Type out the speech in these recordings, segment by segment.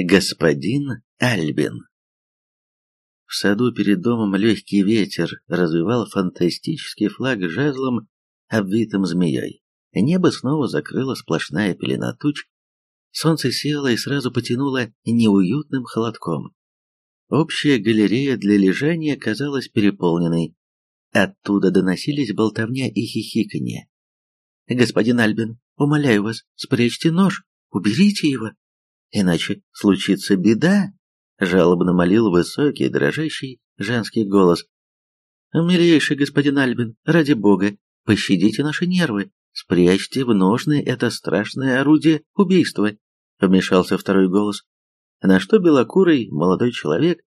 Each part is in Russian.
Господин Альбин В саду перед домом легкий ветер развивал фантастический флаг жезлом, обвитым змеей. Небо снова закрыла сплошная пелена туч, солнце село и сразу потянуло неуютным холодком. Общая галерея для лежания казалась переполненной. Оттуда доносились болтовня и хихиканье. «Господин Альбин, умоляю вас, спрячьте нож, уберите его, иначе случится беда», — жалобно молил высокий, дрожащий женский голос. «Милейший господин Альбин, ради бога, пощадите наши нервы, спрячьте в ножны это страшное орудие убийства», — вмешался второй голос. На что белокурый молодой человек,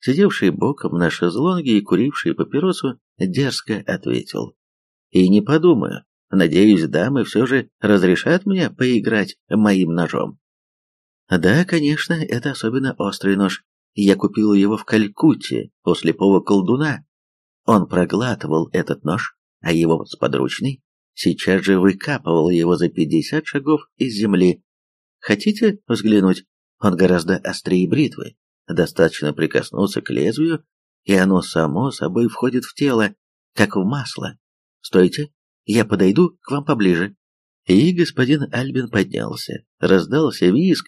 сидевший боком на шезлонге и куривший папиросу, дерзко ответил. «И не подумаю. Надеюсь, дамы все же разрешат мне поиграть моим ножом». Да, конечно, это особенно острый нож. Я купил его в Калькутте у слепого колдуна. Он проглатывал этот нож, а его сподручный сейчас же выкапывал его за пятьдесят шагов из земли. Хотите взглянуть? Он гораздо острее бритвы. Достаточно прикоснуться к лезвию, и оно само собой входит в тело, как в масло. Стойте, я подойду к вам поближе. И господин Альбин поднялся. Раздался визг,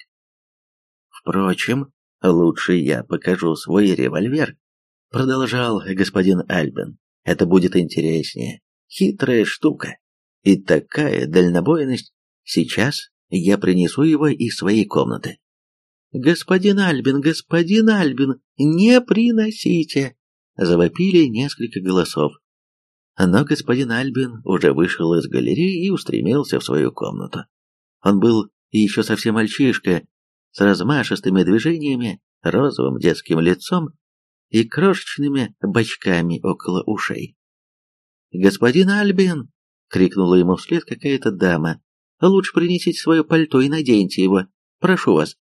Впрочем, лучше я покажу свой револьвер, продолжал господин Альбин. Это будет интереснее. Хитрая штука. И такая дальнобойность. Сейчас я принесу его из своей комнаты. Господин Альбин, господин Альбин, не приносите, завопили несколько голосов. Но господин Альбин уже вышел из галереи и устремился в свою комнату. Он был еще совсем мальчишка, с размашистыми движениями, розовым детским лицом и крошечными бочками около ушей. «Господин Альбин!» — крикнула ему вслед какая-то дама. «Лучше принесите свое пальто и наденьте его. Прошу вас.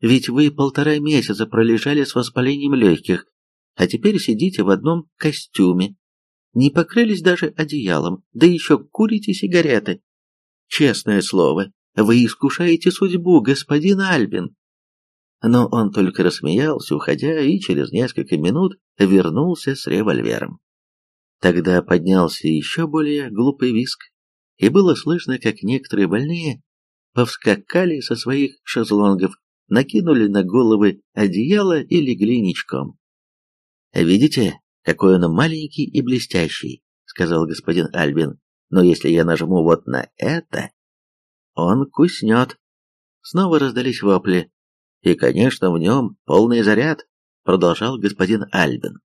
Ведь вы полтора месяца пролежали с воспалением легких, а теперь сидите в одном костюме. Не покрылись даже одеялом, да еще курите сигареты. Честное слово, вы искушаете судьбу, господин Альбин. Но он только рассмеялся, уходя, и через несколько минут вернулся с револьвером. Тогда поднялся еще более глупый виск, и было слышно, как некоторые больные повскакали со своих шезлонгов, накинули на головы одеяло и легли ничком. «Видите, какой он маленький и блестящий», — сказал господин Альбин. «Но если я нажму вот на это, он куснет. Снова раздались вопли. И, конечно, в нем полный заряд, продолжал господин Альбин.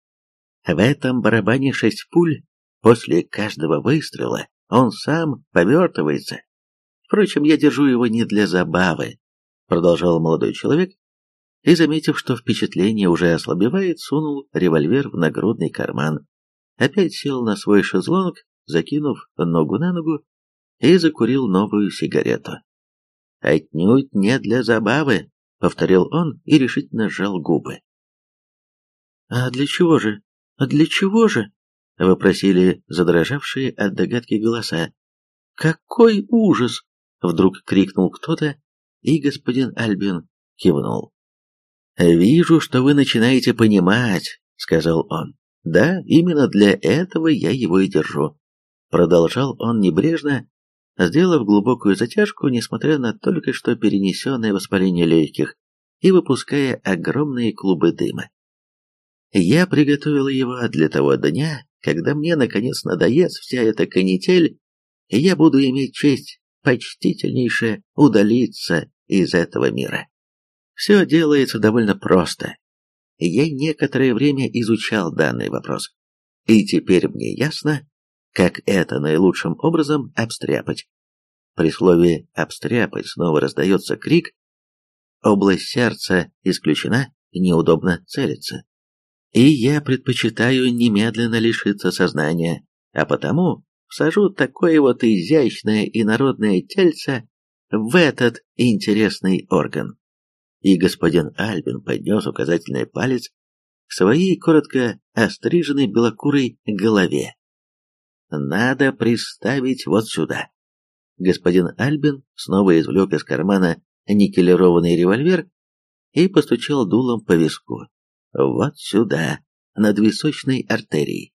В этом барабане шесть пуль. После каждого выстрела он сам повертывается. Впрочем, я держу его не для забавы, продолжал молодой человек, и, заметив, что впечатление уже ослабевает, сунул револьвер в нагрудный карман. Опять сел на свой шезлонг, закинув ногу на ногу и закурил новую сигарету. «Отнюдь не для забавы», — повторил он и решительно сжал губы. «А для чего же? А для чего же?» — вопросили задрожавшие от догадки голоса. «Какой ужас!» — вдруг крикнул кто-то, и господин Альбин кивнул. «Вижу, что вы начинаете понимать», — сказал он. «Да, именно для этого я его и держу». Продолжал он небрежно, сделав глубокую затяжку, несмотря на только что перенесенное воспаление легких, и выпуская огромные клубы дыма. Я приготовил его для того дня, когда мне наконец надоест вся эта канитель, и я буду иметь честь почтительнейше удалиться из этого мира. Все делается довольно просто. Я некоторое время изучал данный вопрос, и теперь мне ясно, как это наилучшим образом обстряпать. При слове «обстряпать» снова раздается крик. Область сердца исключена, неудобно целиться. И я предпочитаю немедленно лишиться сознания, а потому всажу такое вот изящное и народное тельце в этот интересный орган. И господин Альбин поднес указательный палец к своей коротко остриженной белокурой голове надо приставить вот сюда. Господин Альбин снова извлек из кармана никелированный револьвер и постучал дулом по виску. Вот сюда, над височной артерией.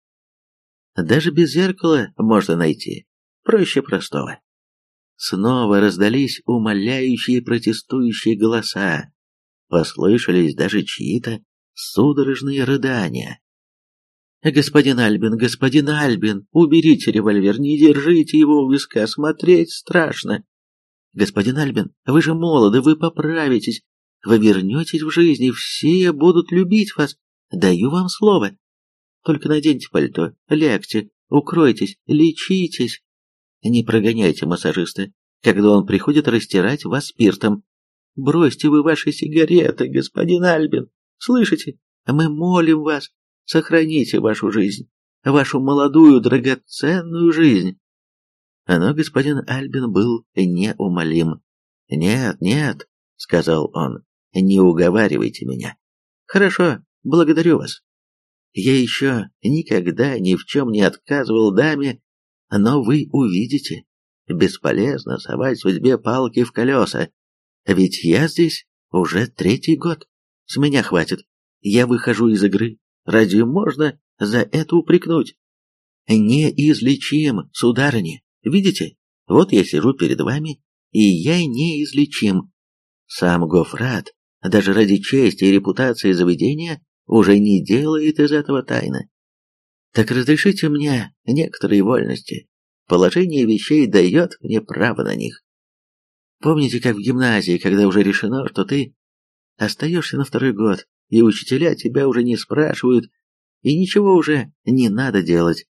Даже без зеркала можно найти. Проще простого. Снова раздались умоляющие протестующие голоса. Послышались даже чьи-то судорожные рыдания. «Господин Альбин, господин Альбин, уберите револьвер, не держите его у виска, смотреть страшно. Господин Альбин, вы же молоды, вы поправитесь, вы вернетесь в жизнь, и все будут любить вас. Даю вам слово. Только наденьте пальто, лягте, укройтесь, лечитесь. Не прогоняйте массажиста, когда он приходит растирать вас спиртом. Бросьте вы ваши сигареты, господин Альбин. Слышите? Мы молим вас, сохраните вашу жизнь, вашу молодую драгоценную жизнь. Но господин Альбин был неумолим. «Нет, нет», — сказал он, — «не уговаривайте меня». «Хорошо, благодарю вас. Я еще никогда ни в чем не отказывал даме, но вы увидите, бесполезно совать судьбе палки в колеса, ведь я здесь уже третий год. С меня хватит. Я выхожу из игры. Разве можно за это упрекнуть? Неизлечим, сударыня. Видите? Вот я сижу перед вами, и я неизлечим. Сам Гофрат, даже ради чести и репутации заведения, уже не делает из этого тайны. Так разрешите мне некоторые вольности. Положение вещей дает мне право на них. Помните, как в гимназии, когда уже решено, что ты остаешься на второй год, и учителя тебя уже не спрашивают, и ничего уже не надо делать.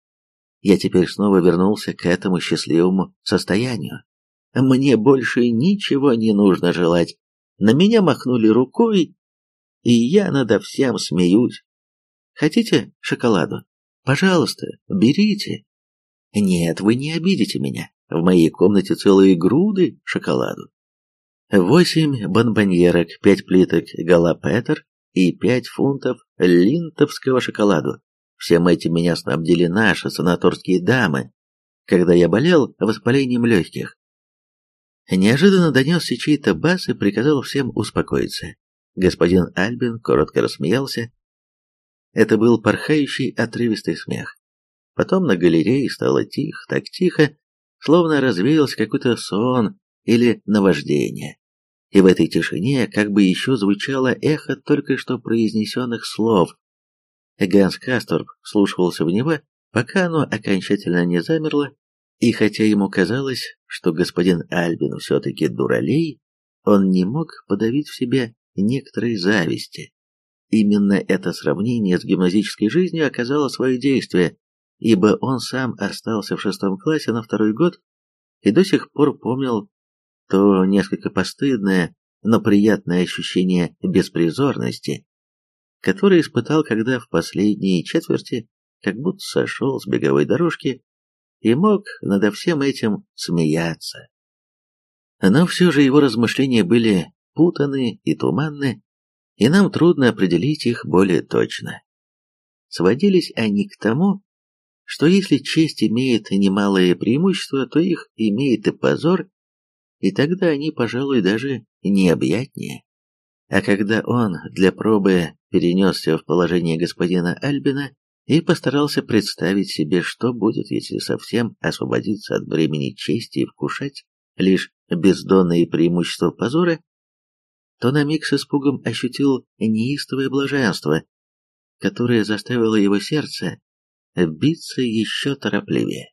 Я теперь снова вернулся к этому счастливому состоянию. Мне больше ничего не нужно желать. На меня махнули рукой, и я надо всем смеюсь. Хотите шоколаду? Пожалуйста, берите. Нет, вы не обидите меня. В моей комнате целые груды шоколаду. Восемь бонбоньерок, пять плиток галапетер и пять фунтов линтовского шоколаду. Всем этим меня снабдили наши санаторские дамы, когда я болел воспалением легких. Неожиданно донесся чей-то бас и приказал всем успокоиться. Господин Альбин коротко рассмеялся. Это был порхающий отрывистый смех. Потом на галерее стало тихо, так тихо, словно развеялся какой-то сон или наваждение. И в этой тишине как бы еще звучало эхо только что произнесенных слов. Ганс Касторб слушался в него, пока оно окончательно не замерло, и хотя ему казалось, что господин Альбин все-таки дуралей, он не мог подавить в себе некоторой зависти. Именно это сравнение с гимназической жизнью оказало свое действие, ибо он сам остался в шестом классе на второй год и до сих пор помнил то несколько постыдное, но приятное ощущение беспризорности, которое испытал, когда в последние четверти как будто сошел с беговой дорожки и мог над всем этим смеяться. Но все же его размышления были путаны и туманны, и нам трудно определить их более точно. Сводились они к тому, что если честь имеет немалое преимущество, то их имеет и позор, и тогда они, пожалуй, даже необъятнее. А когда он для пробы перенесся в положение господина Альбина и постарался представить себе, что будет, если совсем освободиться от бремени чести и вкушать лишь бездонные преимущества позора, то на миг с испугом ощутил неистовое блаженство, которое заставило его сердце биться еще торопливее.